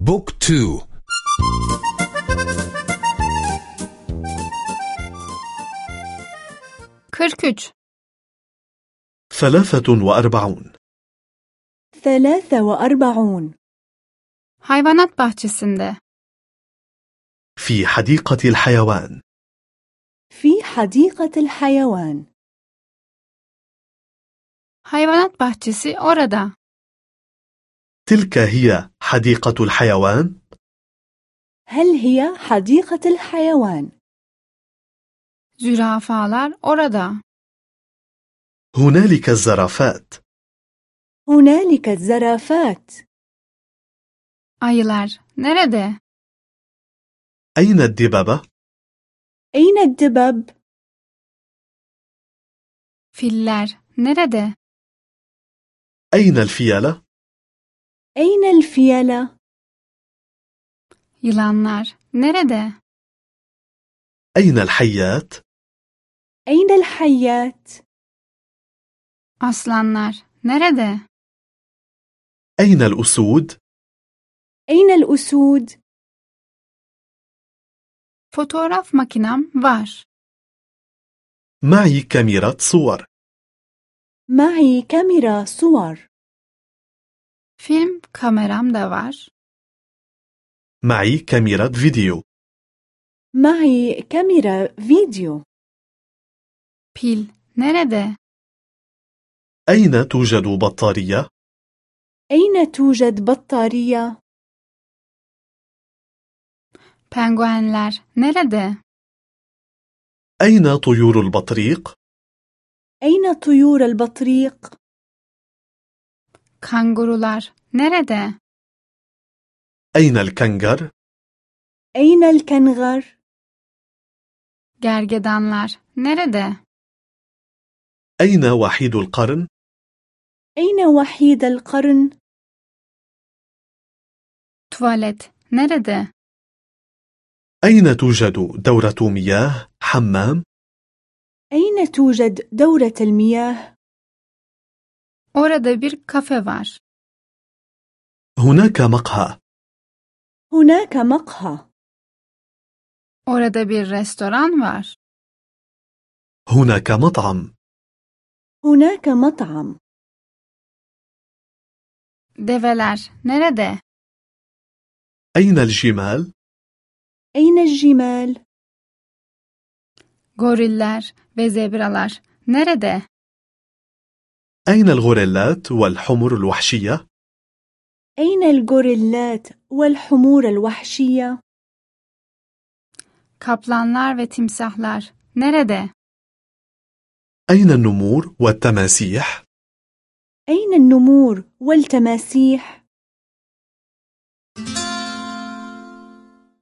بوك تو. Kırk üç. ثلاثة وأربعون. ثلاثة وأربعون. Hayvanat bahçesinde. في حديقة الحيوان. في حديقة الحيوان. Hayvanat bahçesi orada. تلك هي حديقة الحيوان هل هي حديقة الحيوان؟ Zürafalar orada. هنالك الزرافات هنالك الزرافات Ayılar nerede? أين الدببة؟ أين الدبب؟ Filler nerede? أين الفيلة؟ أين الفيلة؟ Yılanlar nerede? أين الحيات؟ أين الحيات؟ Aslanlar nerede? أين الأسود؟ أين الأسود؟ Fotoğraf makinem var. معي كاميرا صور معي كاميرا صور Film kameram da var. معي كاميرا فيديو معي كاميرا فيديو Pil nerede? أين توجد بطارية؟ أين توجد بطارية؟ Penguenler nerede? أين طيور البطريق؟ أين طيور البطريق؟ Kangurular nerede? أين الكنغر؟ أين الكنغر؟ Gergedanlar nerede? أين وحيد القرن؟ أين وحيد القرن؟ Tuvalet nerede? أين توجد دورة مياه؟ حمام؟ أين توجد دورة المياه؟ Orada bir kafe var. هناك مقهى هناك مقهى Orada bir restoran var. هناك مطعم هناك مطعم Develer nerede? أين الجمال؟ أين الجمال؟ Goriller ve zebralar nerede? أين الغوريلات والحمر الوحشية؟ أين الغوريلات والحمور الوحشية؟ Kaplanlar ve timsahlar nerede? أين النمور والتماسيح؟ أين النمور والتماسيح؟